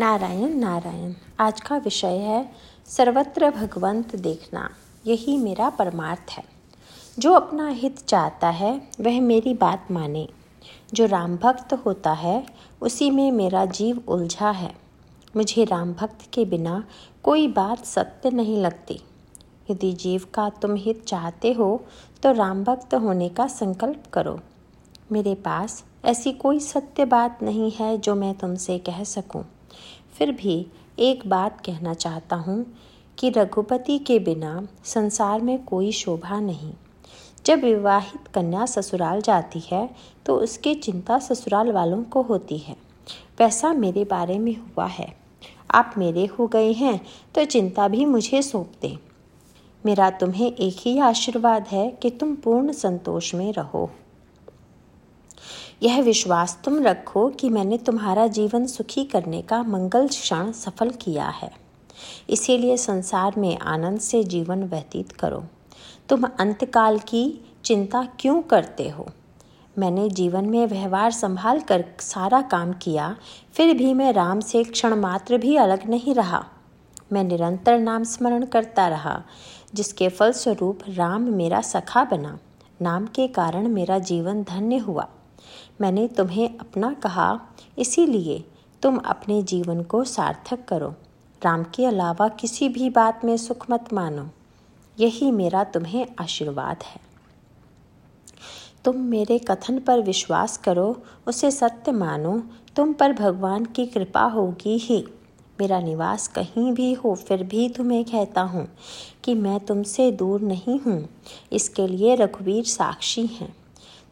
नारायण नारायण, आज का विषय है सर्वत्र भगवंत देखना। यही मेरा परमार्थ है। जो अपना हित चाहता है, वह मेरी बात माने। जो राम भक्त होता है, उसी में मेरा जीव उलझा है। मुझे राम भक्त के बिना कोई बात सत्य नहीं लगती। यदि जीव का तुम हित चाहते हो तो राम भक्त होने का संकल्प करो। मेरे पास ऐसी कोई सत्य बात नहीं है जो मैं तुमसे कह सकूँ। फिर भी एक बात कहना चाहता हूँ कि रघुपति के बिना संसार में कोई शोभा नहीं। जब विवाहित कन्या ससुराल जाती है तो उसकी चिंता ससुराल वालों को होती है। वैसा मेरे बारे में हुआ है। आप मेरे हो गए हैं तो चिंता भी मुझे सौंप दें। मेरा तुम्हें एक ही आशीर्वाद है कि तुम पूर्ण संतोष में रहो। यह विश्वास तुम रखो कि मैंने तुम्हारा जीवन सुखी करने का मंगल क्षण सफल किया है। इसीलिए संसार में आनंद से जीवन व्यतीत करो। तुम अंतकाल की चिंता क्यों करते हो? मैंने जीवन में व्यवहार संभाल कर सारा काम किया, फिर भी मैं राम से क्षण मात्र भी अलग नहीं रहा। मैं निरंतर नाम स्मरण करता रहा, जिसके फलस्वरूप राम मेरा सखा बना। नाम के कारण मेरा जीवन धन्य हुआ। मैंने तुम्हें अपना कहा, इसीलिए तुम अपने जीवन को सार्थक करो। राम के अलावा किसी भी बात में सुख मत मानो। यही मेरा तुम्हें आशीर्वाद है। तुम मेरे कथन पर विश्वास करो, उसे सत्य मानो। तुम पर भगवान की कृपा होगी ही। मेरा निवास कहीं भी हो, फिर भी तुम्हें कहता हूँ कि मैं तुमसे दूर नहीं हूँ। इसके लिए रघुवीर साक्षी हैं।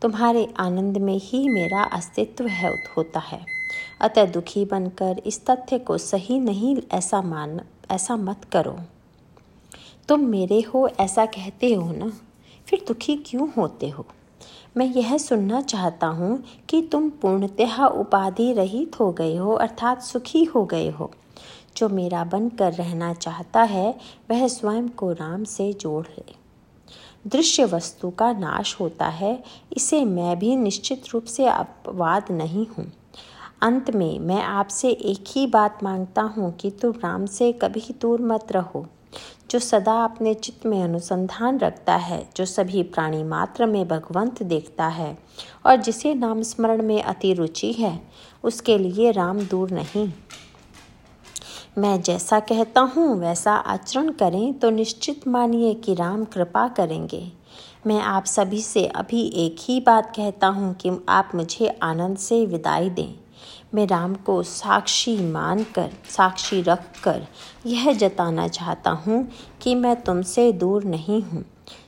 तुम्हारे आनंद में ही मेरा अस्तित्व है, होता है। अतः दुखी बनकर इस तथ्य को सही नहीं, ऐसा मान, ऐसा मत करो। तुम मेरे हो, ऐसा कहते हो ना? फिर दुखी क्यों होते हो? मैं यह सुनना चाहता हूँ कि तुम पूर्णतः उपाधि रहित हो गए हो, अर्थात सुखी हो गए हो। जो मेरा बनकर रहना चाहता है, वह स्वयं को राम से जोड़ ले। दृश्य वस्तु का नाश होता है, इसे मैं भी निश्चित रूप से अपवाद नहीं हूँ। अंत में मैं आपसे एक ही बात माँगता हूँ कि तुम राम से कभी दूर मत रहो। जो सदा अपने चित्त में अनुसंधान रखता है, जो सभी प्राणी मात्र में भगवंत देखता है, और जिसे नाम स्मरण में अति रुचि है, उसके लिए राम दूर नहीं। मैं जैसा कहता हूँ, वैसा आचरण करें तो निश्चित मानिए कि राम कृपा करेंगे। मैं आप सभी से अभी एक ही बात कहता हूँ कि आप मुझे आनंद से विदाई दें। मैं राम को साक्षी मानकर, साक्षी रख कर यह जताना चाहता हूँ कि मैं तुमसे दूर नहीं हूँ।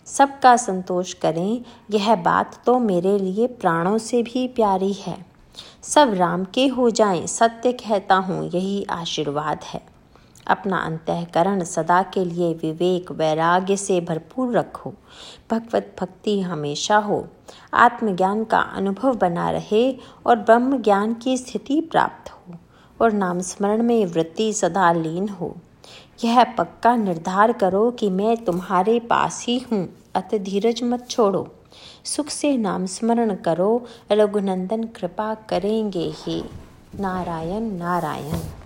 सबका संतोष करें, यह बात तो मेरे लिए प्राणों से भी प्यारी है। सब राम के हो जाएँ, सत्य कहता हूँ, यही आशीर्वाद है। अपना अंतकरण सदा के लिए विवेक, वैराग्य से भरपूर रखो। भगवत भक्ति हमेशा हो। आत्मज्ञान का अनुभव बना रहे और ब्रह्म ज्ञान की स्थिति प्राप्त हो और नाम स्मरण में वृत्ति सदा लीन हो। यह पक्का निर्धार करो कि मैं तुम्हारे पास ही हूँ, अत धीरज मत छोड़ो। सुख से नाम स्मरण करो रघुनंदन कृपा करेंगे ही। नारायण नारायण।